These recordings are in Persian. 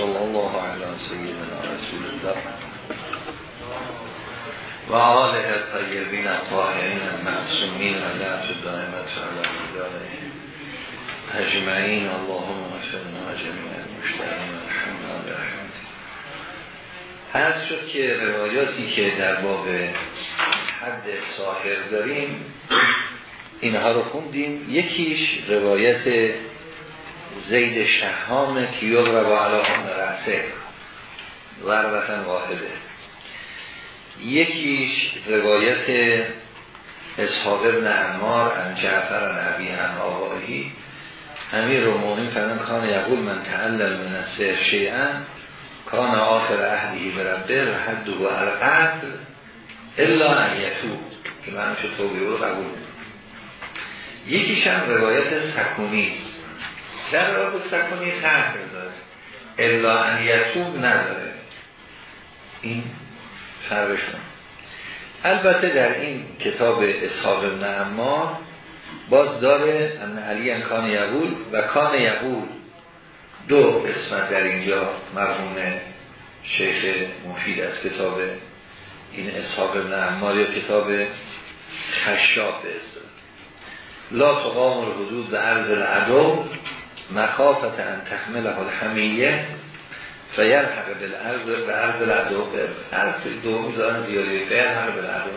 صلی الله علی سیدنا رسول الله و آله طیبین الطاهرین المعصومین و لعت دائمت علی اللهم افرنا جميع المشترین الحمد لله هر شد که روایاتی که در باب حد ساهر داریم اینها رو خوندیم. یکیش روایت زید شهام که یغرب علا هم رأسه ضربتا واحده. یکیش روایت اصحاب ابن عمار ان جعفر نبی ان آبایی امیر و مومن فرمان کان یقول من تعلل من السر شیئا کان آخر اهلی بربه و حد و القتل الا ان یتوب. که من توبیه رو قبول یکیش هم روایت سکونی. در روایت سکونی قتل داره الا ان یتوب نداره. این فرقشون البته در این کتاب اصحاب نعمار باز داره ان علی انکان یقول و کان یقول دو قسمت در اینجا مرحوم شیخ مفید از کتاب این اصحاب نعمار یا کتاب خشاب به لا تقام الحدود به عرض العدو مخافت ان تحمله الحمیه فیرحق بالعرض به عرض العدو عرض دو میزان دیاری فیرحق بالعدو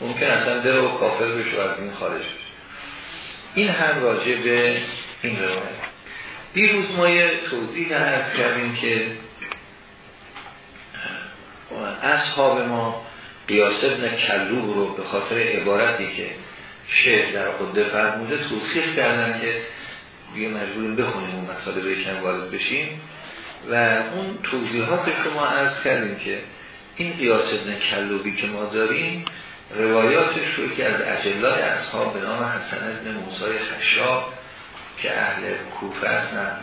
ممکن اصلا بره و کافر بشه و از این خارج بشه. این هم راجع به این روایت. دیروز ما یه توضیح عرض کردیم که اصحاب ما قیاس ابن کلوب رو به خاطر عبارتی که شیخ در قده فرموده توصیح کردن که دیگه مجبوریم بخونیم اون مسئله بهشن وارد بشیم. و اون توضیحات شما عرض کردیم که این قیاس ابن کلوبی که ما داریم روایاتش رو که از اجلای اصحاب به نام حسن ابن موسای خشاب که اهل کوفه هستن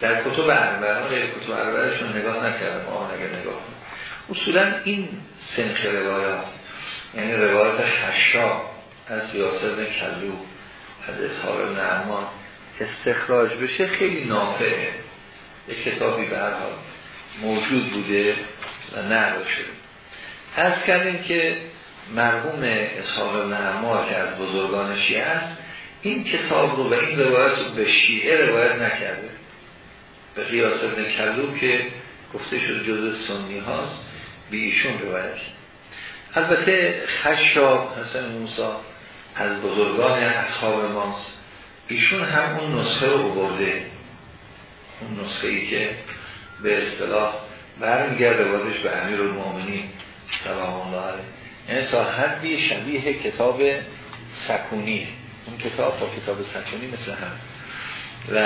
در کتب اربعه غیر کتب اربعهشون نگاه نکردم آن اگر نگاه اصولا این سنخ روایات یعنی روایات خشاب از یاسر کلو از اصحاب نعمان استخراج بشه خیلی نافعه. یک کتابی به هر حال موجود بوده و نقل شده. از کردیم که مرحوم اصحاب نعمان که از بزرگان شیعه است این کتاب رو و این روایت رو به شیعه روایت نکرده. به قیاس ابن کلو که گفته شد جز سنی هاست به ایشون روایت البته خشاب حسن موسا از بزرگان اصحاب ماست. ایشون هم اون نسخه رو برده. اون نسخه ای که به اصطلاح برمیگرده بازش به امیر المومنین سلام الله علیه. یعنی تا حدی شبیه کتاب سکونیه. اون کتاب با کتاب سکونی مثل هم. و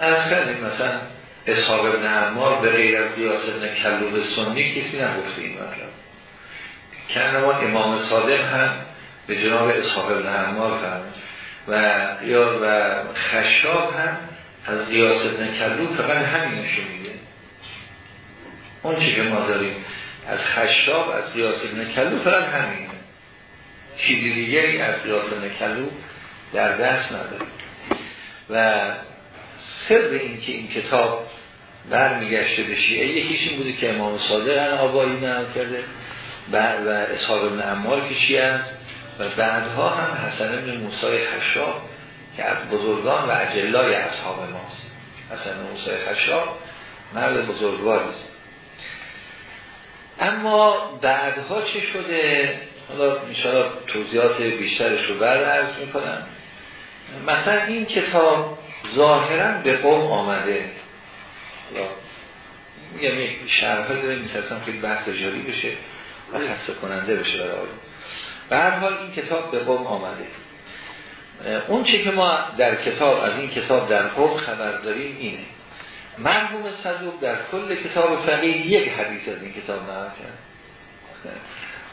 از کردیم مثلا اصحاب ابن عمار به غیر از قیاس ابن کلوب سنی کسی نگفته این مطلب. که امام صادق هم به جناب اصحاب ابن عمار فرمود. و یا و خشاب هم از قیاس ابن کلوب فقط همین میگه. اون چی که ما داریم از خشاب از قیاس ابن کلوب فقط همینه. چیزی دیگری از قیاس ابن کلوب در دست نداره. و سر این که این کتاب برمیگشته به شیعه یکیش این بوده که امام صادق ان آبایی نقل کرده و اصحاب ابن عمار که شیعه است. و بعدها هم حسن ابن موسای خشاب که از بزرگان و اجلای اصحاب ماست. حسن موسای خشاب مرد بزرگواری است. اما بعدها چه شده؟ حالا انشاءالله توضیحات بیشترش رو بعد عرض می‌کنم. مثلا این کتاب ظاهرا به قوم آمده. میگم یک شرحه داره میترسم خیلی بحث جاری بشه و خسته کننده بشه برای به حال این کتاب به قوم آمده. اون چه که ما در کتاب از این کتاب در قوم خبر داریم اینه. مرحوم صدوق در کل کتاب فقیه یک حدیث از این کتاب نقل کرد.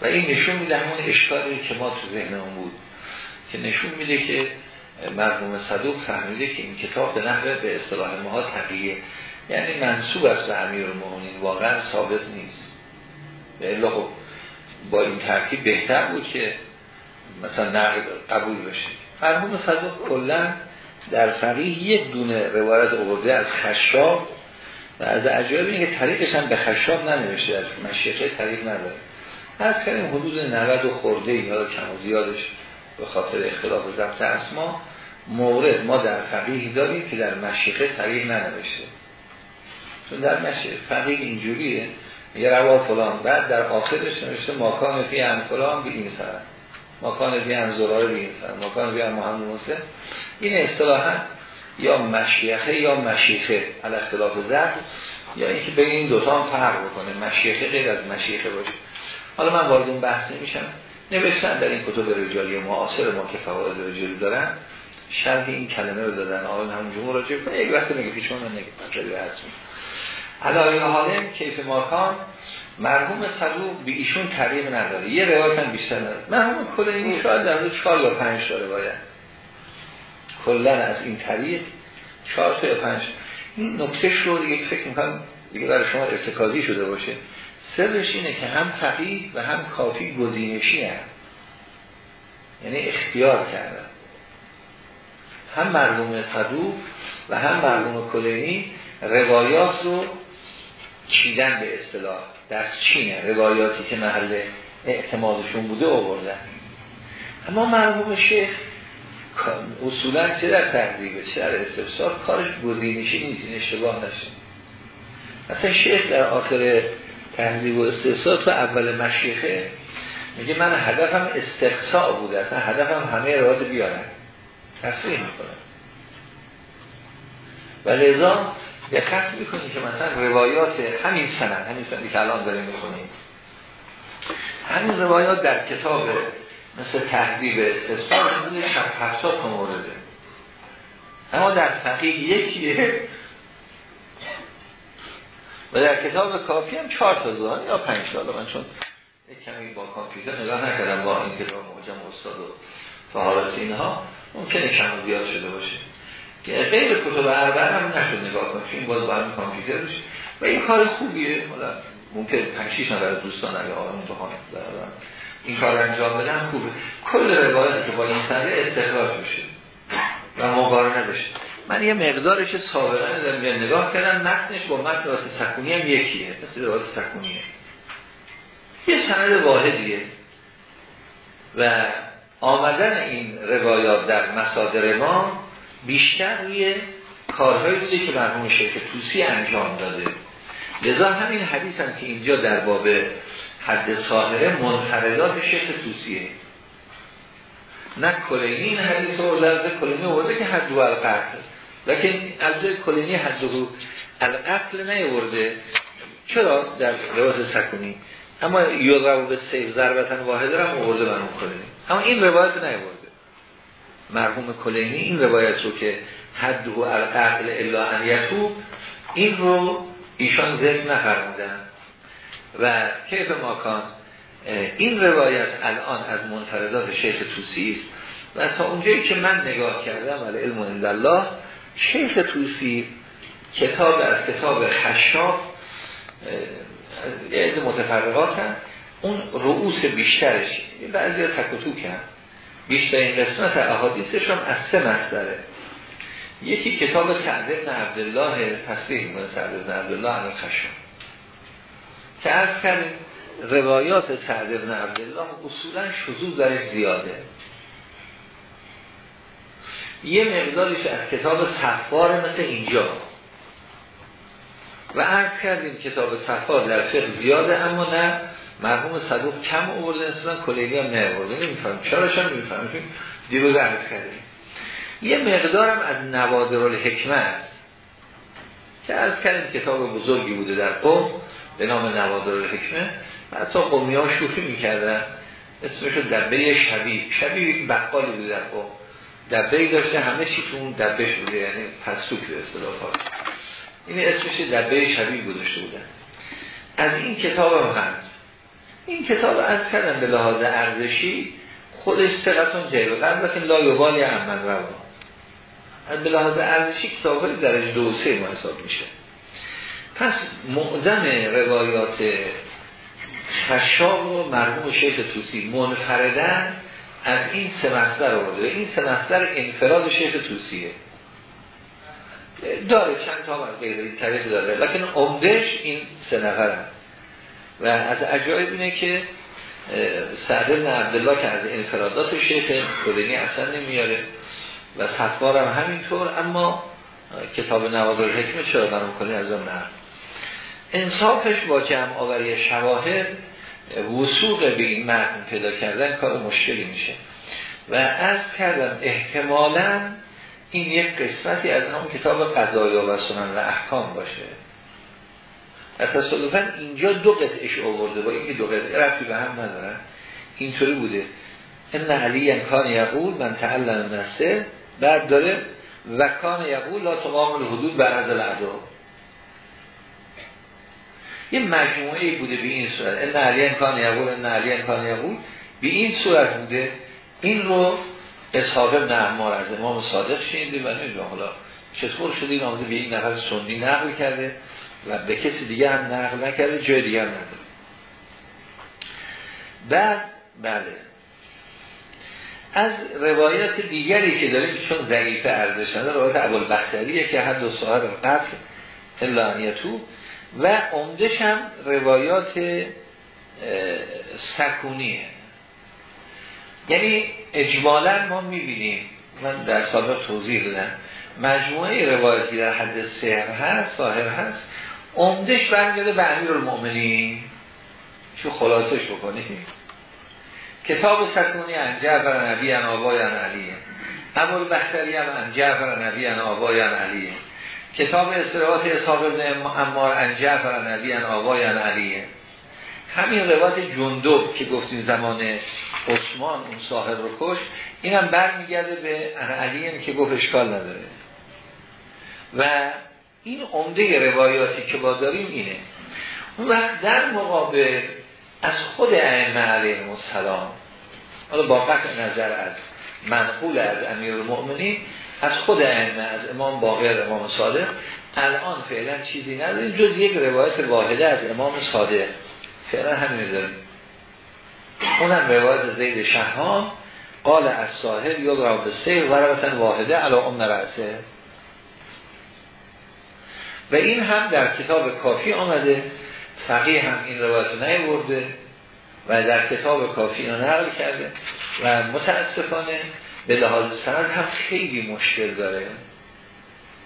و این نشون میده همون اشکالی که ما تو ذهنمون بود که نشون میده که مرحوم صدوق فهمیده که این کتاب به نحوه به اصطلاح ما تقیه. یعنی منصوب است به امیر واقعا ثابت نیست. به خب. با این ترکیب بهتر بود که مثلا نقل قبول بشه. مرحوم صدوق کلا در فقیه یک دونه روایت آورده از خشاب و از عجایب اینه که طریقش هم به خشاب ننوشته در مشیخه طریق نداره. از کردیم حدود 90 و خورده یا کم و زیادش به خاطر اختلاف ضبط اسما مورد ما در فقیه داریم که در مشیخه طریق ننوشته. چون در مشیخه فقیه اینجوریه یه روا فلان. بعد در آخرش نوشته ماکان فی هم فلان به این سر. ماکان فی هم زرار به این سر. ماکان فی هم محمد موسیقی این اصطلاحا یا مشیخه یا مشیخه. علی اختلاف ضبط یا اینکه بین این دوتا هم فرق بکنه. مشیخه غیر از مشیخه باشه. حالا من وارد اون بحث نمیشم. نوشتن در این کتب رجالی معاصر ما که فواید رجالی دارن شرح این کلمه رو دادن. آقای همون جمهور راجع کنه یک وقت میگه پیش من نگه. علایه حالم کیف ماکان مرحوم صدوق به ایشون تقریب نداره. یه روایت هم بیشتر نداره. مرحوم کلینی شاید در روز چهار یا پنج داره باید کلن از این طریق چهار تا یا پنج. این نکته رو دیگه فکر می‌کنم دیگه برای شما ارتکازی شده باشه. سرش اینه که هم فقیه و هم کافی گزینشی هم. یعنی اختیار کردن هم مرحوم صدوق و هم مرحوم کلینی روایات رو چیدن به اصطلاح. در چینه. روایاتی که محل اعتمادشون بوده آوردن. اما مرحوم شیخ اصولا چه در تحضیبه چه در استفسار؟ کارش گزینشی نیست. این اشتباه نشه. مثلا شیخ در آخر تحضیب و استفسار تو اول مشیخه میگه من هدفم استقصاء بوده. اصلا هدفم همه روایت بیارن تصریح می‌کنه و لذا دقت می‌کنیم که مثلا روایات همین سند همین سندی که الان داریم می‌کنیم همین روایات در کتاب مثل تحضیب استفسار بوده شخص هفتاد مورده. اما در فقیه یکیه. و در کتاب کافی هم چهار تا زوان یا پنج تا. من چون کمی با کامپیوتر نگاه نکردم با این کتاب موجم استاد و فهارسی اینها ممکنه کم زیاد شده باشه. که غیر کتاب اربعه هم نشد نگاه کنم این باز با همین کامپیوتر بشه و این کار خوبیه. حالا ممکن 5 6 نفر از دوستان اگه آقا امتحان دارن این کار انجام بدن خوبه. کل روایتی که با این سنده استخراج بشه و مقارنه بشه. من یه مقدارش سابقا دارم نگاه کردم متنش با متن راست سکونی هم یکیه. مثل راست سکونیه. یه سند واحدیه. و آمدن این روایات در مصادر ما بیشتر روی کارهایی بوده که مرحوم شیخ توسی انجام داده. لذا همین حدیث هم که اینجا در باب حد ساهره منفردات شیخ توسیه نه کلینی این حدیث رو لرده کلینی ورده که حد و القتل. لیکن از کلینی حد و القتل نیورده چرا؟ در روایت سکونی. اما یضرب به سیف ضربتن واحد رو هم ورده مرحوم کلینی. اما این روایت نیورده مرحوم کلینی این روایت رو که حد و القتل الا ان یتوب این رو ایشان ذکر نفرمودن. و کیف ماکان این روایت الان از منفردات شیخ توسی است. و تا اونجایی که من نگاه کردم ولی علم الله شیخ توسی کتاب از کتاب خشاف یه متفرقات هم اون رؤوس بیشترش بعضی ها تکتو کرد. بیشتر این قسمت هم از سه مصدره. یکی کتاب سعد ابن عبدالله تصریح می‌کنه سعد ابن عبدالله عن خشم که از کردیم روایات سعد ابن عبدالله اصولا شذوذ درش زیاده. یه مقدارش از کتاب صفار مثل اینجا. و عرض کردیم کتاب صفار در فقه زیاده اما نه مرحوم صدوق کم آورده اصلا کلیلی هم نه آورده نمیفهم چرا شما نمی‌فهمیم دیروز عرض کردیم. یه مقدارم از نوادر الحکمت که از کردیم کتاب بزرگی بوده در قوم به نام نوادر الحکمه و حتی قومی ها شوخی می‌کردن. اسمشو دبه شبیه شبیه یک بقالی بوده در قوم دبه داشته همه چی تو اون دبهش بوده یعنی پسوک به اصطلاح. این اسمش دبه شبیه گذاشته بودن. از این کتاب هم هست. این کتاب از کردن به لحاظ ارزشی خودش سقطون جیب. قبل که لا یوبالی هم من رو از به لحاظ ارزشی کتاب های درجه دو سه ما حساب میشه. پس معظم روایات خشاب و مرموم شیخ توسی منفردن از این سه مصدر آورده. این سه مصدر انفراد شیخ توسیه. داره چند تا از غیر این طریق داره. لکن عمدش این سه نفر هم. و از عجایب اینه که سعد بن عبدالله که از انفرادات شیخ خودنی اصلا نمیاره و صفار هم همینطور اما کتاب نوادر حکمه چرا برام کنی از اون نه؟ انصافش با جمع آوری شواهد وسوق به این متن پیدا کردن کار مشکلی میشه. و از کردم احتمالا این یک قسمتی از همون کتاب قضایا و سنن و احکام باشه. تصادفا اینجا دو قطعش آورده با اینکه دو قطعه رفتی به هم ندارن. اینطوری بوده. ان علی امکان یقول من تعلم نسه بعد داره و کان یقول لا تقام الحدود بر از العدو یه مجموعه بوده به این صورت. ان علی امکان یقول ان علی امکان یقول به این صورت بوده. این رو اصحاب ابن از امام صادق شنیده و نمی‌دونم حالا چطور شده. این آمده به این نفر سنی نقل کرده. و به کسی دیگه هم نقل نکرده جای دیگه هم نداره. بعد بله. از روایت دیگری که داریم چون ضعیفه ارزش نداره روایت ابوالبختریه که حد و ساهر قتل تو و عمدش هم روایات سکونیه. یعنی اجمالا ما می‌بینیم من در سابق توضیح دادم مجموعه روایتی در حد سهر هست ساهر هست عمدش برمیگرده به امیر المؤمنین چون خلاصش بکنیم کتاب سکونی ان جعفر نبی ان آبای ان علیه ابو البختری ان جعفر نبی ان آبای ان علیه کتاب استرات اصحاب ابن امار ان جعفر نبی ان آبای ان علیه همین روایت جندب که گفتیم زمان عثمان اون ساحر رو کش اینم برمیگرده به ان علیه که گفت اشکال نداره. و این عمده روایاتی که با داریم اینه. اون وقت در مقابل از خود ائمه علیهم السلام حالا با قطع نظر از منقول از امیر المؤمنین از خود ائمه از امام باقر امام صادق الان فعلا چیزی نداریم جز یک روایت واحده از امام صادق. فعلا همین داریم. اونم روایت زید شهام قال از ساحل یا به سیر و واحده علا ام رأسه. این هم در کتاب کافی آمده فقیه هم این روایت نیورده و در کتاب کافی اینو نقل کرده و متاسفانه به لحاظ سند هم خیلی مشکل داره.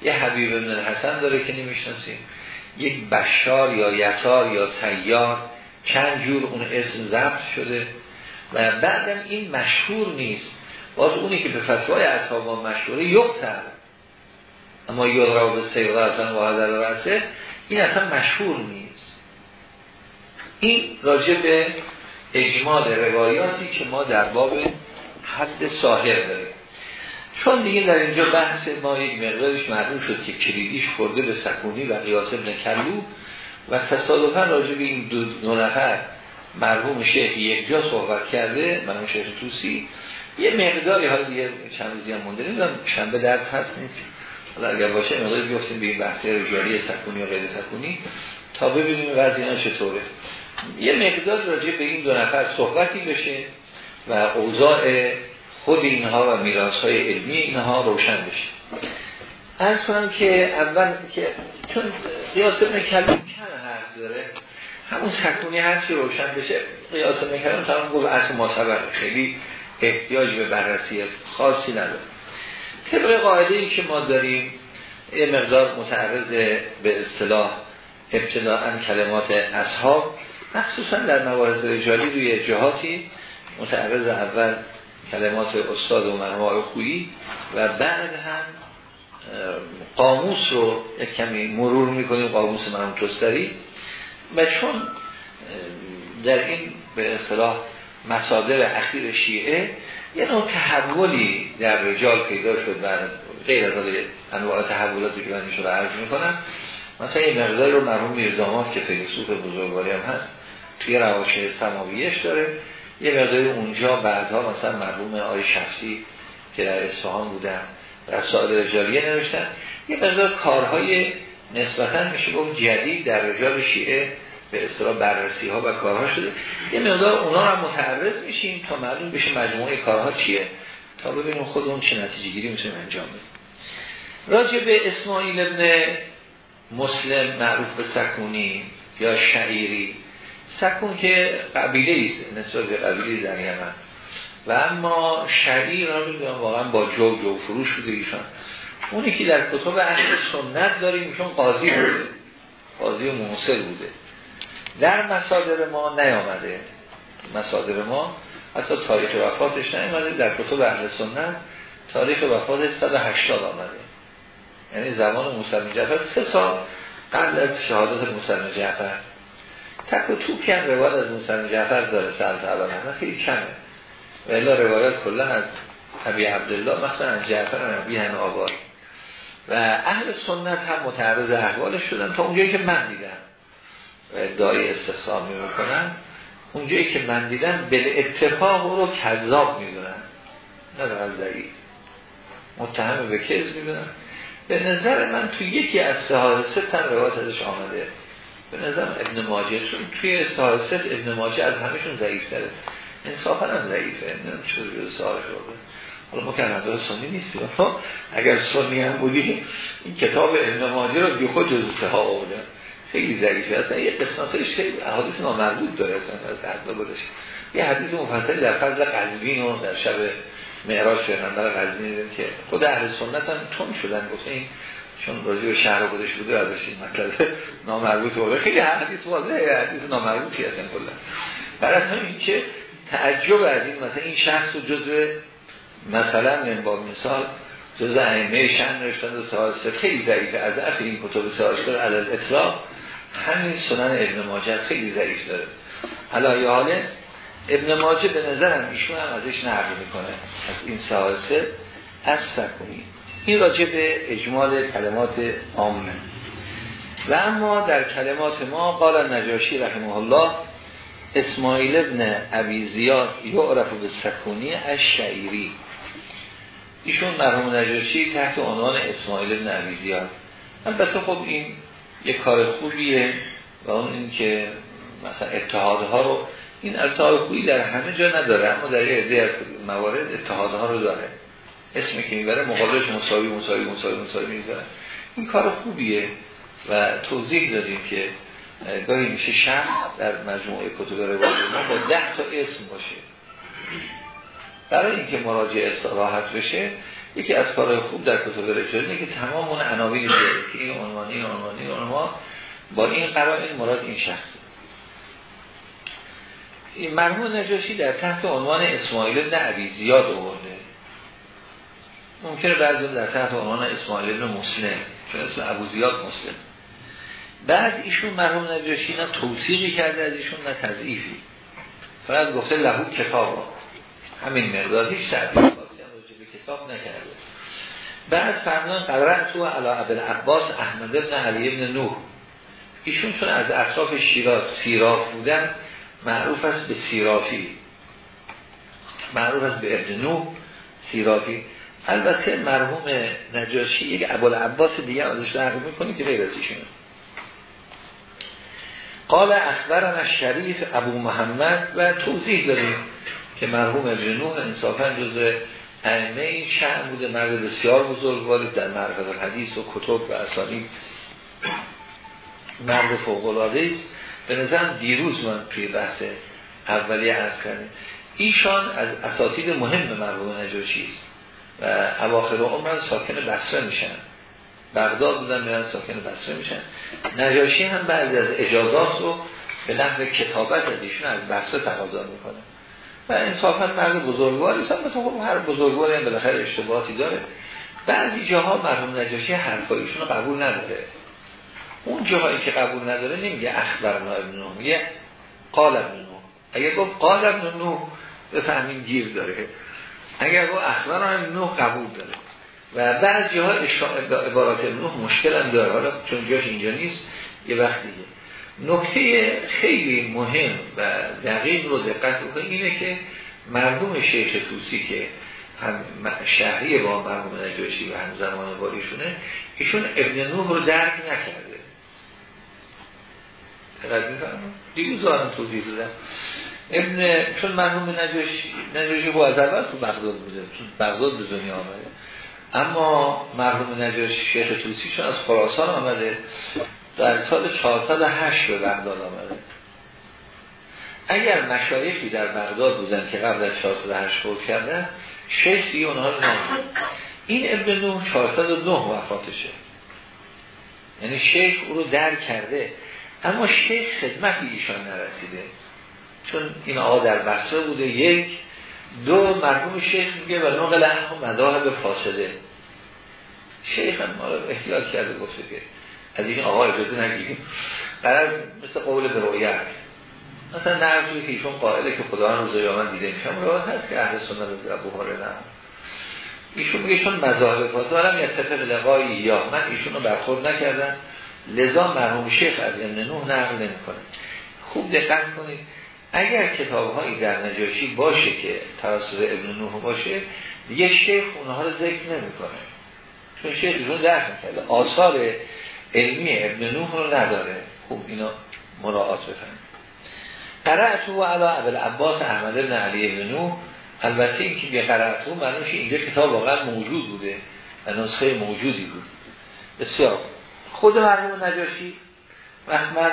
یه حبیب ابن الحسن داره که نمی‌شناسیم. یک بشار یا یسار یا سیار چند جور اون اسم ضبط شده و بعدم این مشهور نیست. باز اونی که به فتوای اصحاب مشهوره یکتر. اما یضرب به سیغه و حضر رسه این اصلا مشهور نیست. این راجع به اجمال روایاتی که ما در باب حد ساهر داریم. چون دیگه در اینجا بحث ما یک مقدارش معلوم شد که کلیدیش خورده به سکونی و قیاس ابن کلو و تصادفا راجع به این دو, نفر مرحوم شیخ یک جا صحبت کرده مرحوم شیخ توسی یه مقداری حالا دیگه چند روزی هم مونده نمی‌دونم شنبه درد هست نیست. حالا اگر باشه مقداری بیفتیم به این بحثی رجالی سکونی و غیر سکونی تا ببینیم وضعی چطوره. یه مقدار راجع به این دو نفر صحبتی بشه و اوضاع خود اینها و میراث های علمی اینها روشن بشه. از کنم که اول که چون قیاس مکلم کم حرف داره همون سکونی هرچی روشن بشه قیاس مکلم تمام گفت از معتبر خیلی احتیاج به بررسی خاصی نداره. طبق قاعده ای که ما داریم یه مقدار متعرض به اصطلاح ابتداعا کلمات اصحاب مخصوصا در مباحث رجالی روی جهاتی متعرض اول کلمات استاد و منوع خویی و بعد هم قاموس رو یک کمی مرور می‌کنیم قاموس مرحوم توستری. و چون در این به اصطلاح مصادر اخیر شیعه یه نوع تحولی در رجال پیدا شد و غیر از انواع تحولاتی که من این رو عرض می‌کنم مثلا این مقدار رو مرحوم میردامات که فیلسوف بزرگواری هم هست توی رواشه سماویش داره. یه مقداری اونجا بعدها مثلا مرحوم آی شخصی که در اصفهان بودن رسائل رجالیه نوشتن. یه مقدار کارهای نسبتا میشه گفت جدید در رجال شیعه به اصطلاح بررسی ها و کارها شده. یه مقدار اونا هم متعرض میشیم تا معلوم بشه مجموعه کارها چیه. تا ببینیم خودمون چه نتیجه گیری می‌تونیم انجام بدیم. راجع به اسماعیل ابن مسلم معروف به سکونی یا شعیری. سکون که قبیله است نسبت به قبیله در یمن و اما شعیر را میگم واقعا با جو جو فروش بوده ایشان. اونی که در کتب اهل سنت داریم ایشون قاضی بوده. قاضی موسر بوده. در مسادر ما نیامده. مسادر ما حتی تاریخ وفاتش نیامده در کتب اهل سنت تاریخ وفاتش 180 آمده. یعنی زمان موسی جعفر سه سال قبل از شهادت موسی جعفر. تک و توکی هم روایت از موسی جعفر داره سلط اول خیلی کمه. و الا روایت کلا از ابی عبدالله مثلا از جعفر نبی هن آباد و اهل سنت هم متعرض احوالش شدن تا اونجایی که من دیدم. و ادعای می می‌کنن اونجایی که من دیدم به اتفاق رو کذاب می‌دونن. نه از ضعیف. متهم به کذب می‌دونن. به نظر من توی یکی از سه تن روایت ازش آمده. به نظر ابن ماجه چون توی سه ابن ماجه از همشون ضعیف داره انصافا هم ضعیفه. نمی‌دونم چطور سهار شده حالا ما که سنی نیستیم اگر سنی هم بودی این کتاب ابن ماجه رو بی خود جز سه ها خیلی ضعیفه اصلا یه قسمتش خیلی احادیث نامربوط داره اصلا از دردا گذاشت یه حدیث مفصلی در فضل قزوین و در شب معراج پیغمبر قزوین که خود اهل سنت هم تون شدن. گفته این چون راجع به شهر خودش بوده ازش این مطلب نامربوط بوده. خیلی حدیث واضحه. حدیث نامربوطی اصلا کلا. برای همین که تعجب از این مثلا این شخص رو جزء مثلا من با مثال جزء ائمه شن نوشتن و خیلی ضعیفه از اف این کتب سالسه علل اطلاق همین سنن ابن ماجه خیلی ضعیف داره. حالا یا حاله ابن ماجه به نظرم ایشون هم ازش نقل می‌کنه. از این سالسه از سکونی. این راجع به اجمال کلمات عامه و اما در کلمات ما قال نجاشی رحمه الله اسماعیل ابن عبی زیاد یعرف به سکونی از شعیری ایشون مرحوم نجاشی تحت عنوان اسماعیل ابن عبی زیاد. البته خب این یک کار خوبیه و اون این که مثلا اتحادها رو این اتحاد خوبی در همه جا نداره اما در یه موارد اتحادها رو داره. اسمی که می‌بره مقابلش مساوی مساوی مساوی مساوی می‌ذاره این کار خوبیه و توضیح دادیم که گاهی میشه شخص در مجموعه کتب روایت ما با ده تا اسم باشه. برای اینکه مراجع استراحت بشه یکی از کارهای خوب در کتب روایت اینه که تمام اون عناوین بیاره که این عنوانی این عنوانی این عنوان. با این قرائن مراد این شخص این مرحوم نجاشی در تحت عنوان اسماعیل ابن عبی زیاد آورده. ممکنه بعضی در تحت عنوان اسماعیل ابن مسلم چون اسم ابو زیاد مسلم. بعد ایشون مرحوم نجاشی نه توصیقی کرده از ایشون نه تضعیفی. فقط گفته لهو کتاب همین مقدار هیچ تعبیر کتاب نکرده. بعد فرمان قرار تو علا عبد عباس احمد ابن علی ابن نوح. ایشون چون از اطراف شیراز سیراف بودن معروف است به سیرافی معروف است به ابن نوح سیرافی البته مرحوم نجاشی یک عباس دیگه ازش نقل می‌کنه که غیر از ایشونه. قال اخبرن شریف ابو محمد و توضیح داریم که مرحوم ابن نوح انصافا جز ائمه این شهر بوده مرد بسیار بزرگواری در معرفت حدیث و کتب و اسانی. مرد فوق العاده است. به نظرم دیروز من توی بحث اولیه از کردیم ایشان از اساتید مهم مرحوم نجاشی است و اواخر عمر ساکن بسره میشن. بغداد بودن میرن ساکن بسره میشن. نجاشی هم بعضی از اجازات رو به نحو کتابت از ایشون از بسره تقاضا می‌کنه. و انصافا مرد بزرگواری مثلا خب هر بزرگواری هم بالاخره اشتباهاتی داره. بعضی جاها مرحوم نجاشی حرفایشون رو قبول نداره. اون جاهایی که قبول نداره نمیگه اخبرنا ابن نوح میگه قال ابن نوح. اگه گفت قال ابن نوح بفهمین گیر داره. اگر گفت اخبرنا ابن نوح قبول داره. و بعضی ها عبارات نوح مشکل هم داره. حالا چون جاش اینجا نیست یه وقت دیگه. نکته خیلی مهم و دقیق رو دقت بکنید اینه که مردم شیخ توسی که هم شهری با مرحوم نجاشی و هم زمان ایشون ابن نوح رو درک نکرده. دقت میفرمون دیگه زارم توضیح دادم. ابن چون مرحوم نجاشی نجاشی با از اول تو بغداد بوده چون بغداد به دنیا آمده. اما مرحوم نجاشی شیخ توسی چون از خراسان آمده. در سال 408 به بغداد آمده. اگر مشایخی در بغداد بودن که قبل از 408 فوت کردن شیخ دیگه اونها رو نمید این ابن نوح 409 وفاتشه. یعنی شیخ او رو در کرده. اما شیخ خدمت ایشان نرسیده. چون این آقا در بسته بوده یک. دو مرحوم شیخ میگه و نقل هم به فاسده. شیخ هم ما رو احتیاط کرده گفته که از این آقا اجازه نگیریم. قرار مثل قول به رویت مثلا نرزوی که ایشون قائله که خدا روز یامن دیده میشم روایت هست که اهل سنت ابو نه ایشون میگه چون مذاهب فاضلم یتفق لقایی یا من ایشون رو برخورد نکردم. لذا مرحوم شیخ از ابن نوح نقل نمی‌کنه. خوب دقت کنید. اگر کتاب هایی در نجاشی باشه که توسط ابن نوح باشه یه شیخ اونها رو ذکر نمی‌کنه. چون شیخ ایشون درک نکرده آثار علمی ابن نوح رو نداره. خوب اینا مراعات بفهمید قرأتو و علا عبل عباس احمد ابن علی ابن نوح. البته این که به قرأتو معنیش اینجا کتاب واقعا موجود بوده و نسخه موجودی بود. بسیار خود مرحوم نجاشی من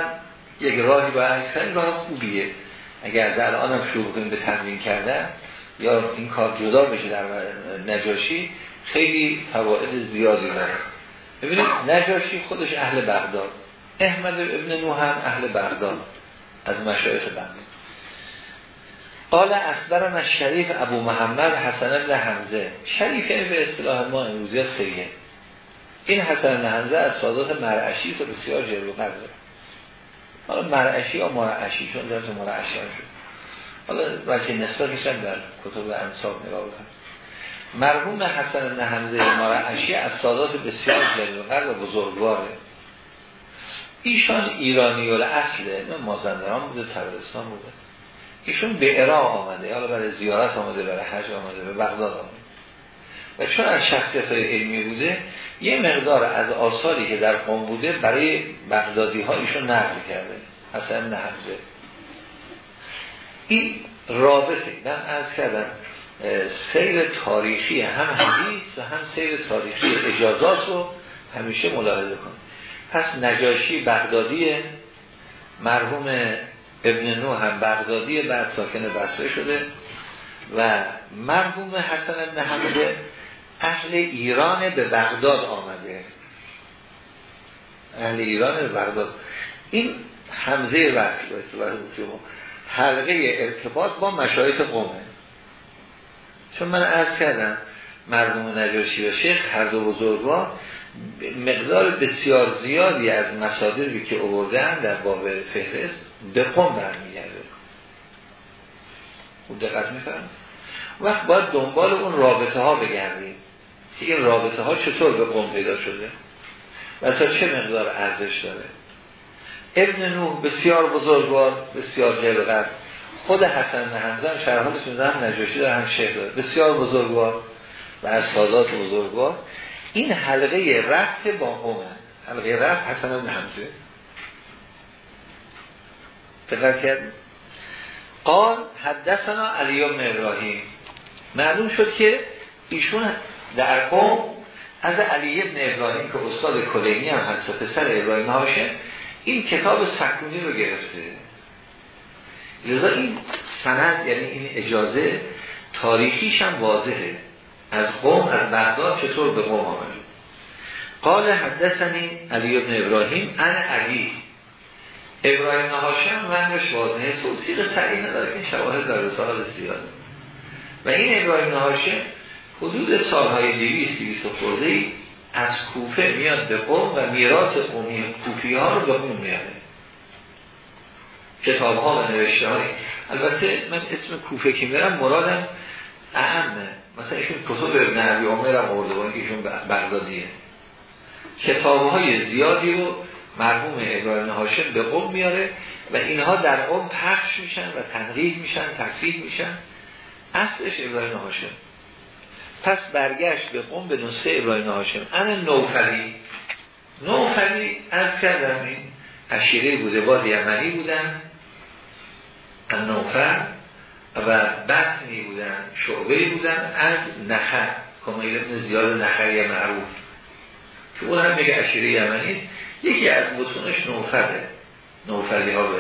یک راهی باید این راه خوبیه. اگر از الان هم شروع کنیم به تمرین کردن یا این کار جدا بشه در نجاشی خیلی فواید زیادی داره. ببینید نجاشی خودش اهل بغداد. احمد ابن نوح هم اهل بغداد از مشایخ بغداد. قال اخبرم از شریف ابو محمد حسن ابن حمزه. شریف به اصطلاح ما امروزی سریه این حسن ابن حمزه از سادات مرعشی که بسیار جلو قدره حالا مرعشی یا مرعشی؟ چون در مرعشی شد. حالا بچه نسبتش هم در کتب انصاب نگاه بکنم مرحوم حسن ابن حمزه مرعشی از سادات بسیار جلو قدر و بزرگواره. ایشان ایرانی اصله من مازندران بوده تبرستان بوده. ایشون به عراق آمده حالا برای زیارت آمده برای حج آمده به بغداد آمده. و چون از شخصیت علمی بوده یه مقدار از آثاری که در قوم بوده برای بغدادی ها ایشون نقل کرده حسن نحمزه این رابطه من از کردم سیر تاریخی هم حدیث و هم سیر تاریخی اجازات رو همیشه ملاحظه کن پس نجاشی بغدادی مرحوم ابن نو هم بغدادی بعد ساکن بسره شده و مرحوم حسن ابن حمده اهل ایران به بغداد آمده. اهل ایران به بغداد. این حمزه وقت حلقه ارتباط با مشایط قومه. چون من عرض کردم مرحوم نجاشی و شیخ هر دو بزرگوار مقدار بسیار زیادی از مصادری که اووردن در باب فهرست به قوم برمیگرده. خوب دقت میفرم وقت باید دنبال اون رابطه ها بگردیم. که این رابطه ها چطور به قوم پیدا شده؟ و تا چه مقدار ارزش داره؟ ابن نوح بسیار بزرگوار بسیار جلقت خود حسن حمزه شرحاتش می‌زنم نجاشی داره هم شیخ داره. بسیار بزرگوار و از سازات بزرگوار. این حلقه رفت با قومه حلقه رفت حسن ابن حمزه. دقت کرد؟ قال حدثنا علی بن ابراهیم. معلوم شد که ایشون در قوم از علی ابن ابراهیم که استاد کلینی هم هست پسر ابراهیم هاشه این کتاب سکونی رو گرفته. لذا این سند یعنی این اجازه تاریخیش هم واضحه. از قوم از بغداد چطور به قوم آمده؟ قال حدثنی علی ابن ابراهیم انا علی. ابراهیم هاشم رنگش واضحه. توصیق سریع نداره این شواهد در رسالات زیاده. و این ابراهیم هاشم حدود سالهای دیویست دیویست خورده از کوفه میاد به قوم و میراث قومی کوفی ها رو به قوم میاره. کتاب ها و نوشته های البته من اسم کوفه که میرم مرادم اهمه مثلا ایشون کتب ابن عبی عمر هم آورده با ایشون بغدادیه. کتاب های زیادی رو مرحوم ابراهیم هاشم به قوم میاره و اینها در قوم پخش میشن و تنقیح میشن تصحیح میشن. اصلش ابراهیم هاشم. پس برگشت به قوم به نسخه ابراهیم هاشم. انا نوفلی. نوفلی از کردم این اشیره بوده باز یمنی بودن. نوفل و بطنی بودن شعبه بودن از نخل کمیل ابن زیاد نخری معروف. که اون هم میگه اشیره یمنی یکی از متونش نوفله. نوفلی ها به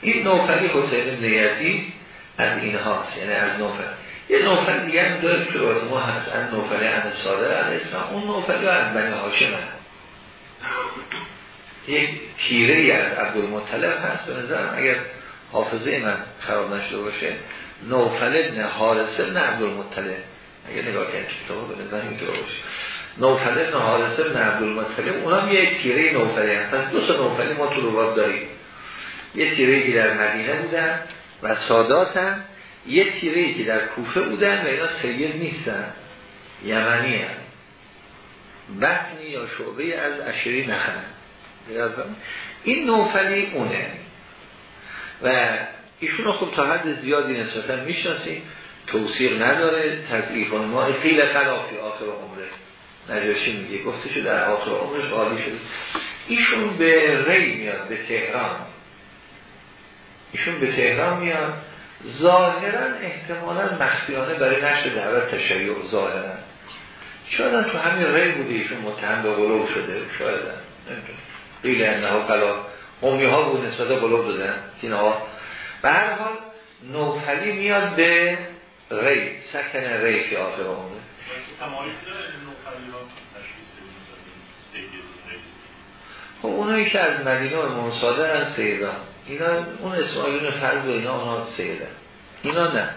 این نوفلی حسین نیتی از این هاست یعنی از نوفل. یه نوفل دیگه هم داره که ما هست از نوفلی از صادر علیه اسلام اون نوفلی از بنی هاشم یک کیره از عبدالمطلب هست به نظرم. اگر حافظه من خراب نشده باشه. نوفل ابن حارس ابن عبدالمطلب. اگر نگاه کرد کتاب به نظر اینطور باشه. نوفل ابن حارس ابن عبدالمطلب اونم یک تیره نوفلی هست. پس دو سه نوفلی ما تو رواد داریم. یه تیره که در مدینه بودن و سادات هم. یه تیره که در کوفه بودن و اینا سید نیستن. یمنی هم. بطنی یا شعبه از اشری نخن این نوفلی اونه. و ایشون خب تا حد زیادی نسبتا می‌شناسیم. توصیق نداره. تضعیف ما قیل خلافی آخر عمره. نجاشی میگه. گفته شده در آخر عمرش قاضی شده. ایشون به ری میاد به تهران. ایشون به تهران میاد. ظاهرا احتمالا مخفیانه برای نشر دعوت تشریع ظاهرا. شاید تو همین ری بوده ایشون متهم به غلوب شده. شاید قیل انه قلا قومی ها بود نسبت غلوب دادن. اینها به هر حال نوفلی میاد به ری سکن ری که آخر عمره. خب اونایی که از مدینه و منصادر سیدان اینا اون اسماعیلون فرض و اینا اونا سیدن اینا نه.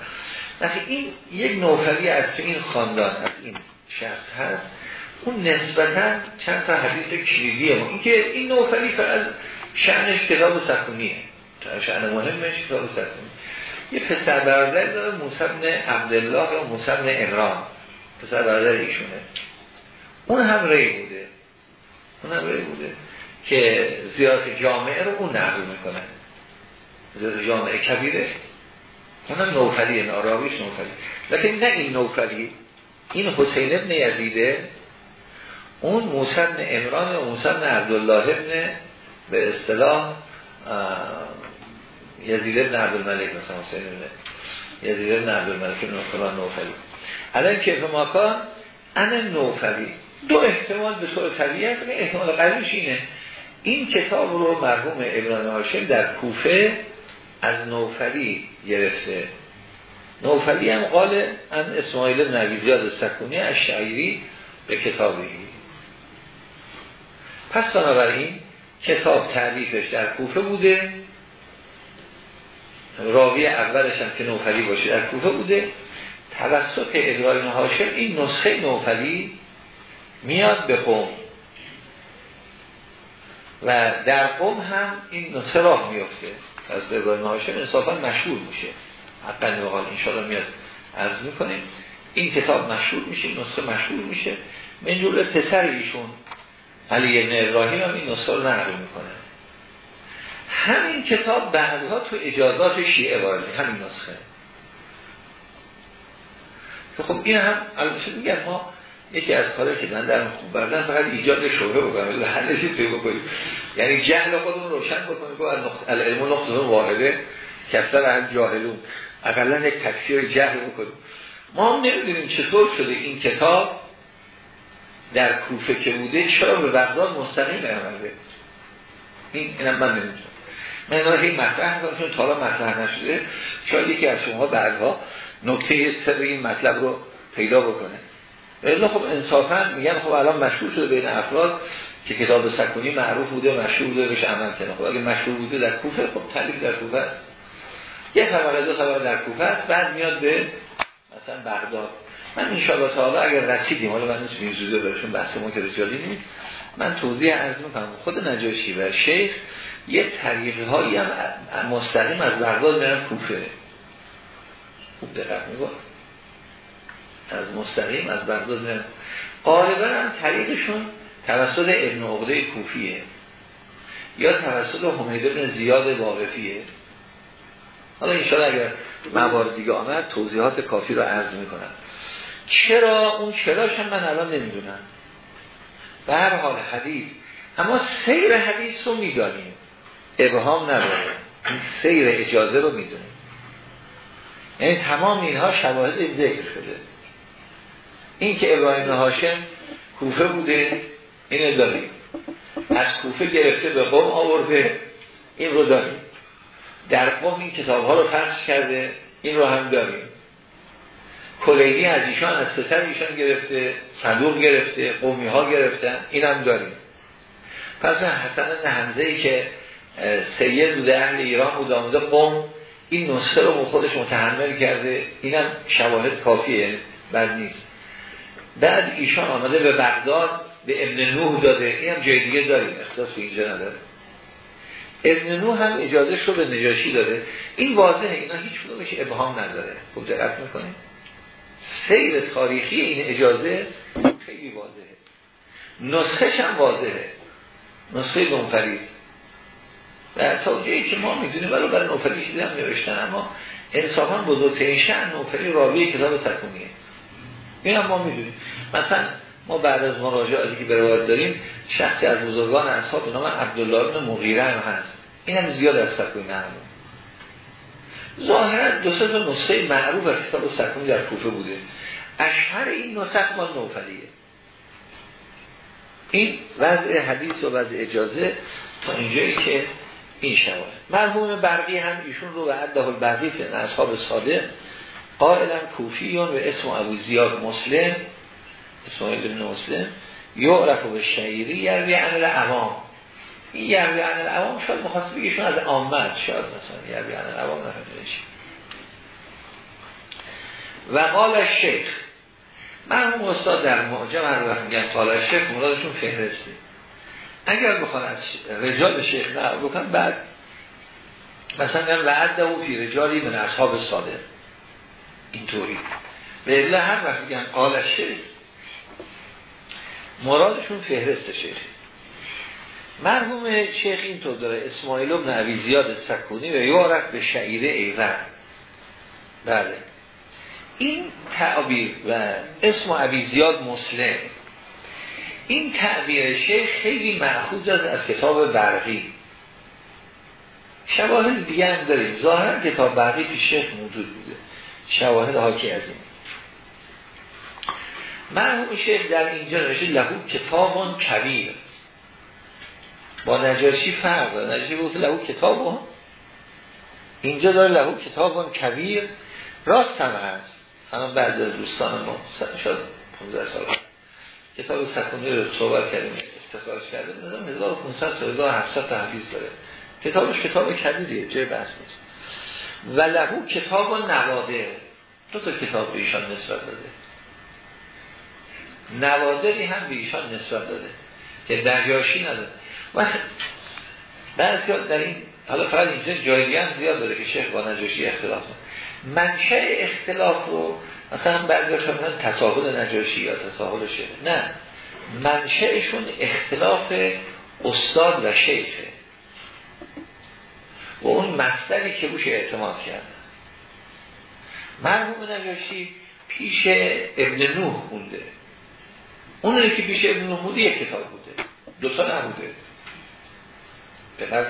نخی این یک نوفلی از این خاندان از این شخص هست. اون نسبتا چند تا حدیث کلیدیه ما. اینکه این نوفلی فقط شعنش کتاب سکونیه. شعن مهمش کتاب سکونی یه پسر برادر داره موسیبن عبدالله یا موسیبن امران پسر برادر ایشونه. اون هم ری بوده. اون هم ری بوده که زیاد جامعه رو اون نقل می‌کنه. زیاد جامعه کبیره. اونم نوفلی ناراویش نوفلی. لیکن نه این نوفلی این حسین ابن یزیده اون موسی ابن امران و موسی ابن عبدالله ابن به اصطلاح یزید ابن عبدالملک مثلا حسین ابن یزید ابن عبدالملک ابن فلان نوفلی. الان که ماکان انا نوفلی. دو احتمال به طور طبیعی هست احتمال قریبش اینه. این کتاب رو مرحوم ابراهیم هاشم در کوفه از نوفلی گرفته. نوفلی هم قال ان اسماعیل نویزیاد سکونی از شعیری به کتابی. پس بنابراین کتاب تعریفش در کوفه بوده. راوی اولش هم که نوفلی باشه در کوفه بوده. توسط ابراهیم هاشم این نسخه نوفلی میاد به قوم. و در قوم هم این نسخه راه میفته. از ابراهیم هاشم انصافا مشهور میشه. حقا نقال انشاءالله میاد عرض می‌کنیم. این کتاب مشهور میشه نسخه مشهور میشه. من پسر ایشون علی ابن ابراهیم هم این نسخه رو نقل می‌کنه. همین کتاب بعدها تو اجازات شیعه وارده همین نسخه. خب این هم البته میگم ما یکی از کاری که من در خوب بردن فقط ایجاد شبهه بکنم. حلشی توی بکنیم. یعنی جهل خودمون روشن بکنیم. که العلم نقطه واحده. کسر از جاهلون. اقلا یک تکفیر جهل بکنیم. ما هم نمی‌دونیم چطور شده این کتاب. در کوفه که بوده چرا به بغداد مستقیم برمده این اینم من نمی‌دونم. من این مطرح می‌کنم چون تالا مطرح نشده. شاید یکی از شما بعدها نکته سر این مطلب رو پیدا بکنه. رضا خب انصافا میگن خب الان مشهور شده بین افراد که کتاب سکونی معروف بوده مشهور بوده بهش عمل کنه خب اگه مشهور بوده در کوفه خب تعلیف در کوفه است. یه خبر دو خبر در کوفه بعد میاد به مثلا بغداد. من ان شاء تعالی اگر رسیدیم حالا من نیست میزوده برشون بحث رجالی نیست من توضیح عرض می‌کنم. خود نجاشی و شیخ یه طریقی هایی هم مستقیم از بغداد میرن کوفه. خوب دقت میگم از مستقیم از بغداد میرن. غالبا هم طریقشون توسط ابن عقده کوفیه یا توسط حمید ابن زیاد واقفیه. حالا انشاءالله اگر موارد دیگه آمد توضیحات کافی رو عرض می‌کنم. چرا اون چراش هم من الان نمی‌دونم. به هر حال حدیث اما سیر حدیث رو می‌دانیم. ابهام نداره این سیر اجازه رو می‌دونیم. یعنی تمام اینها شواهد ذکر شده. این که ابراهیم هاشم کوفه بوده اینو داریم. از کوفه گرفته به قوم آورده این رو داریم. در قوم این کتاب ها رو پخش کرده این رو هم داریم. کلیدی از ایشان از پسر ایشان گرفته صندوق گرفته قومی ها گرفتن. این هم داریم. پس حسن حمزه ای که سید بوده اهل ایران بود آمده قوم این نسخه رو خودش متحمل کرده. اینم شواهد کافیه بعد نیست. بعد ایشان آمده به بغداد به ابن نوح داده. این جای دیگه داریم اختصاص به اینجا نداره ابن نوح هم اجازه شو به نجاشی داده. این واضحه اینا هیچ کدومش ابهام نداره. خوب دقت می‌کنیم سیر تاریخی این اجازه خیلی واضحه. نسخه هم واضحه. نسخه نوفریز تا جایی که ما می‌دونیم ولی برای نوفری چیزی هم نوشتن اما انصافا بزرگترین شن نوفری راوی کتاب سکونیه. این هم ما می‌دونیم. مثلا ما بعد از مراجعاتی که به داریم شخصی از بزرگان اصحاب به نام عبدالله بن مغیره هم هست. این هم زیاد از سکونی هم ظاهرا دو سه تا نسخه معروف از کتاب سکونی در کوفه بوده. اشهر این نسخه ما نوفلیه. این وضع حدیث و وضع اجازه تا اینجایی که این شواهد. مرحوم برقی هم ایشون رو به عده البرقی فی اصحاب صادق قائلا کوفیون و اسم ابو زیاد مسلم اسماعیل بن مسلم یعرف به شعیری یروی عن العوام این یروی عن العوام شاید مخواست بگیشون از عامه است شاید مثلا یروی عن العوام نفهمیده و قال شیخ مرحوم استاد در معجم هر وقت میگن قال شیخ مرادشون فهرسته. اگر بخوان از رجال شیخ نه بکن بعد مثلا وعد او فی رجالی من اصحاب صادق. اینطوری. به الله هر وقت میگن قال شیخ مرادشون فهرست شیخ مرحوم شیخ اینطور داره اسماعیل ابن عوی زیاد سکونی و یارک به شعیره ایغر بله. این تعبیر و اسم عوی زیاد مسلم. این تعبیر شیخ خیلی معخوض از از کتاب برقی. شواهد دیگه هم داریم. ظاهرا کتاب برقی پیش شیخ موجود بوده. شواهد حاکی از این. مرحوم شیخ در اینجا نوشته لهو کتابان کبیر. با نجاشی فرق داره. نجاشی بود لهو کتابان اینجا داره لهو کتابان کبیر. راست هم هست. الان بعد از دوستان ما شاید 15 سال کتاب سکونی رو صحبت کردیم استخراج کردیم. نظام 1500 تا 1700 تا حدیث داره. کتابش کتاب کبیریه جای بحث نیست. و لهو کتاب و نواده دو تا کتاب به ایشان نسبت داده. نوادری هم به ایشان نسبت داده که دریاشی نداده و بعضی در این حالا فقط اینجا جایگی هم زیاد داره که شیخ با نجاشی اختلاف منشه اختلاف رو مثلا بعضی ها شما تساهل نجاشی یا تساهل شیخ. نه. منشهشون اختلاف استاد و شیخه. و اون مصدری که روش اعتماد کرده. مرحوم نجاشی پیش ابن نوح خونده اون که پیش ابن نوح بوده یک کتاب بوده. دوتا نبوده. دقت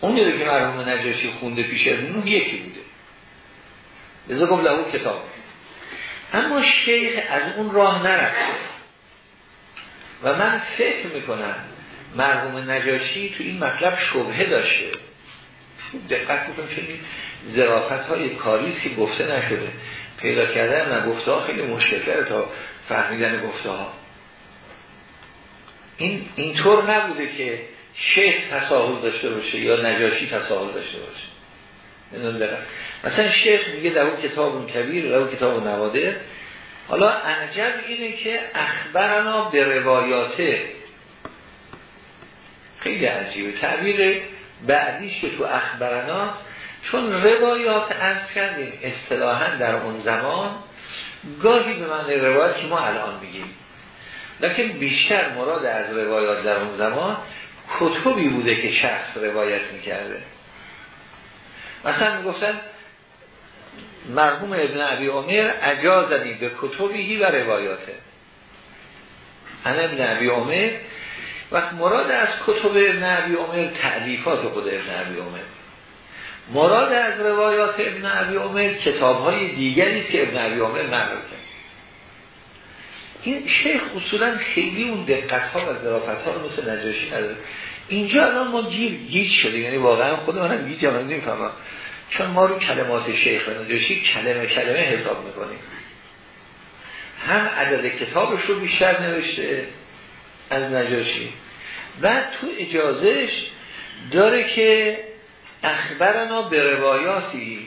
اون که مرحوم نجاشی خونده پیش ابن نوح یکی بوده. لذا گفت اون کتاب. اما شیخ از اون راه نرفته. و من فکر می‌کنم مرحوم نجاشی تو این مطلب شبهه داشته. دقت می‌کنم چون زرافت های کاری که گفته نشده. پیدا کردن و گفته ها خیلی مشکل تا فهمیدن گفته ها این اینطور نبوده که شیخ تساهل داشته باشه یا نجاشی تساهل داشته باشه. مثلا شیخ میگه در اون کتاب کبیر در اون کتاب نواده حالا عجب اینه که اخبرنا به روایاته. خیلی عجیبه. تعبیر بعدیش که تو اخبرنا چون روایات از کردیم اصطلاحا در اون زمان گاهی به من روایات که ما الان میگیم. لیکن بیشتر مراد از روایات در اون زمان کتبی بوده که شخص روایت می‌کرده. مثلا می‌گفتن مرحوم ابن عبی عمر اجازنی به کتبی و روایاته. انا ابن عبی عمر وقت مراد از کتب ابن عبی عمر تعلیفات خود ابن عبی عمر. مراد از روایات ابن عبی عمر کتاب های دیگری که ابن عبی عمر نقل این شیخ اصولا خیلی اون دقت ها و ظرافت ها رو مثل نجاشی نداره. اینجا الان ما گیر گیج شده. یعنی واقعا خود منم گیج هم نمی‌فهمم. چون ما رو کلمات شیخ و نجاشی کلمه کلمه حساب می‌کنیم. هم عدد کتابش رو بیشتر نوشته از نجاشی. و تو اجازهش داره که اخبرنا به روایاتی.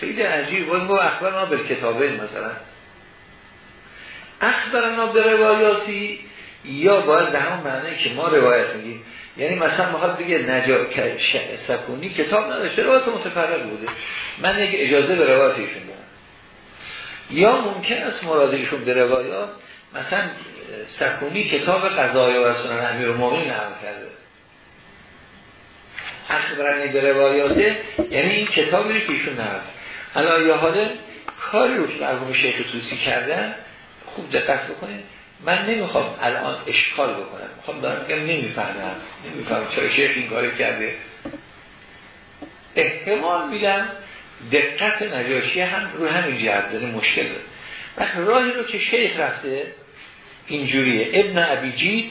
خیلی عجیب. باید اخبرنا به کتابه مثلا. اخبرنا به روایاتی یا باید به همون معنی که ما روایت میگیم. یعنی مثلا می‌خواد بگه نجا سکونی کتاب نداشته روایت متفرق بوده. من یک اجازه به روایت ایشون دارم. یا ممکن است مرادشون به روایات مثلا سکونی کتاب قضای و سنن امیر مومنین نقل کرده. اخبرنی به روایاته یعنی این کتابی که ایشون نقل حالا یا حالا کاری رو که مرحوم شیخ توسی کردن خوب دقت بکنید. من نمی‌خوام الان اشکال بکنم. می‌خوام دارم میگم نمی‌فهمم. نمی‌فهمم چرا شیخ این کاری کرده. احتمال میدم دقت نجاشی هم رو همین جهت داره مشکل داره. وقت راهی رو که شیخ رفته اینجوریه. ابن عبیجید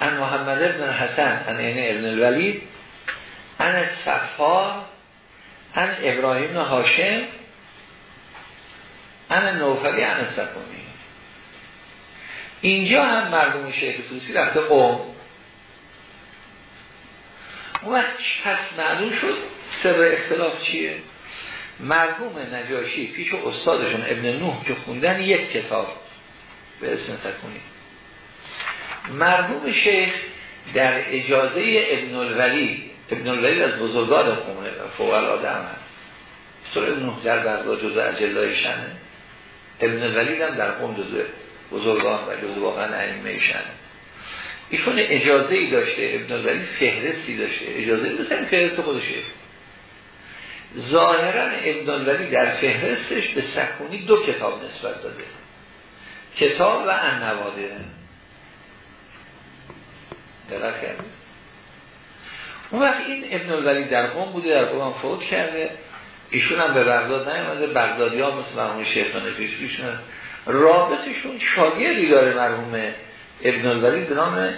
ان محمد ابن حسن ان این ابن الولید ان صفار ان ابراهیم هاشم ان نوفلی ان سکونی. اینجا هم مردم شیخ توسی رفته قوم. وقت پس معلوم شد سر اختلاف چیه؟ مرحوم نجاشی پیش استادشون ابن نوح که خوندن یک کتاب به اسم سکونی. مرحوم شیخ در اجازه ابن الولی ابن الولی از بزرگان و فوق العاده هم هست. سر ابن نوح در بغداد جزء اجلای شنه. ابن الولی هم در قوم جزء بزرگان و جزء واقعا ائمه شنه ایشون اجازه ای داشته ابن الولی فهرستی داشته. اجازه داشته فهرست خودشه ظاهرا ابن الولی در فهرستش به سکونی دو کتاب نسبت داده. کتاب و انواده دقت کرده اون وقت این ابن الولی در قوم بوده در قوم فوت کرده. ایشون هم به بغداد نیامده بغدادی ها مثل مرحوم شیخانه پیش بیشون رابطشون شاگردی داره مرحوم ابن الولی به نام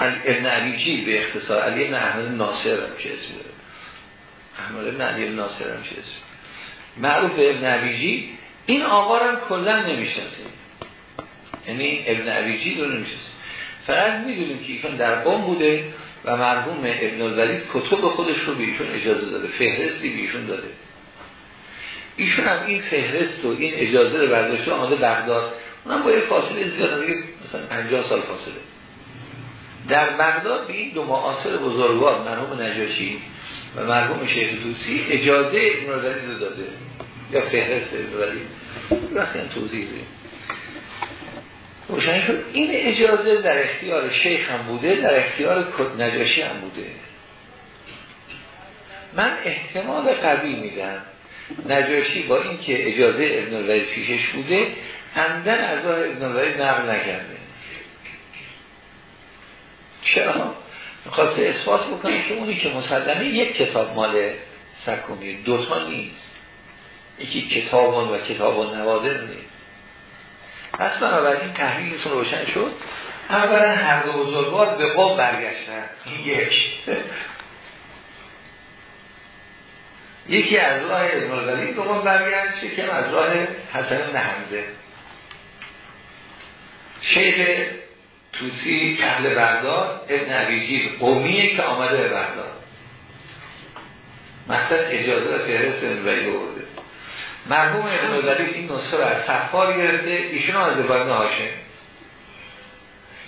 ابن علیجی به اختصار. علی ابن احمد ناصر هم چه اسمی داره. احمد ابن علی ابن ناصر هم چه اسمی معروف ابن علیجی این آقا رو کلا نمی‌شناسیم یعنی ابن علیجی رو نمی‌شناسیم فقط می‌دونیم که ایشون در قوم بوده و مرحوم ابن الولی کتب خودش رو به ایشون اجازه داده. فهرستی به ایشون داده. ایشون هم این فهرست و این اجازه رو برداشته آمده بغداد. اونم با یه فاصله زیاد دیگه مثلا 50 سال فاصله. در بغداد به این دو معاصر بزرگوار مرحوم نجاشی و مرحوم شیخ دوسی اجازه ابن رو داده. یا فهرست الولی وقتی توضیح دیم روشن شد. این اجازه در اختیار شیخ هم بوده در اختیار نجاشی هم بوده. من احتمال قوی میدم نجاشی با اینکه اجازه ابن الولید پیشش بوده همدن از راه ابن الولید نقل نکرده. چرا؟ می‌خواست اثبات بکنه که اونی که مصدمه یک کتاب مال سکونی دوتا نیست. یکی کتابان و کتاب نوادر نیست. پس بنابراین تحلیلتون روشن شد. اولا هر دو بزرگوار به قوم برگشتن. یک. یکی از راه ابن الولی دوم برگشت یکی از راه حسن بن حمزه. شیخ توسی اهل بردار ابن عبیجی قومیه که آمده به بردار مثلا اجازه را فهرست ابن الولی برده. مرحوم ابن الولی این نسخه رو از صفار گرفته ایشون از ابراهیم هاشم.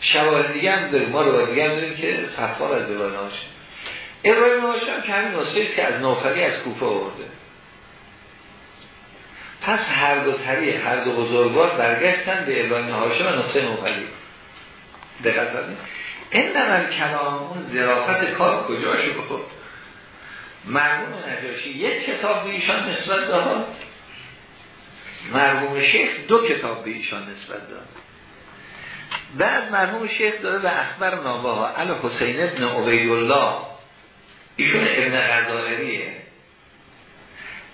شواهد دیگه هم داریم. ما رو دیگه هم داریم که صفار از ابراهیم هاشم. ابراهیم هاشم که همین نسخه که از نوفلی از کوفه آورده. پس هر دو تری هر دو بزرگوار برگشتن به ابراهیم هاشم و نسخه نوفلی دقت کنید. این نمال کلام اون ظرافت کار کجا شد مرحوم نجاشی یک کتاب به ایشان نسبت داد. مرحوم شیخ دو کتاب به ایشان نسبت داد. بعد مرحوم شیخ داره به اخبر ناباها علی حسین ابن عبیدالله. ایشون ابن غزائریه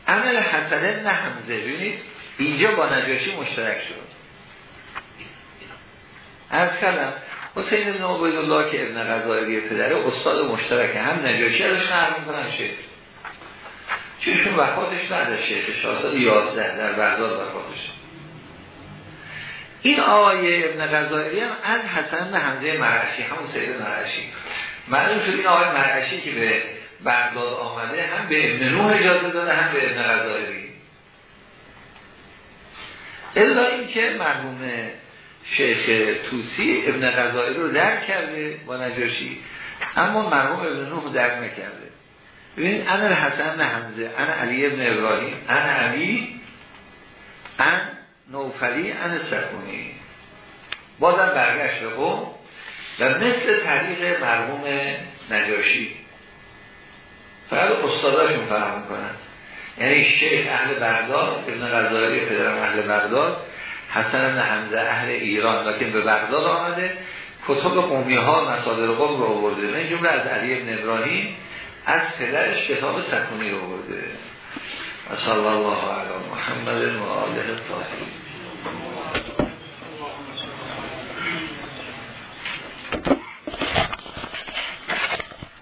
عمل حسن ابن حمزه بینید اینجا با نجاشی مشترک شد. از کردم حسین ابن الله که ابن غزایری پدره استاد مشترک هم نجاشی ازش نقل می‌کنن شیخ. چون وفاتش بعد از شیخ شاهزاده 11 در بغداد وفاتش. این آقای ابن غزایری هم از حسن حمزه مرعشی همون سید مرعشی معلوم شد این آقای مرعشی که به بغداد آمده هم به ابن نوح اجازه داده هم به ابن غزایری الا اینکه مرحوم شیخ توسی ابن غزایری رو درک کرده با نجاشی اما مرحوم ابن نوح درک نکرده. ببینید انا الحسن حمزه انا علی ابن ابراهیم انا علی ان نوفلی ان سکونی. بازم برگشت به قوم و مثل طریق مرحوم نجاشی. فقط استاداشون فهم کنند یعنی شیخ اهل بغداد ابن غزالی پدرم اهل بغداد حسن ابن حمزه اهل ایران. لیکن به بغداد آمده کتب قومی ها مصادر قوم رو آورده. من جمله از علی ابن ابراهیم از پدرش کتاب سکونی رو آورده. صلی الله علی محمد و آله الطاهرین.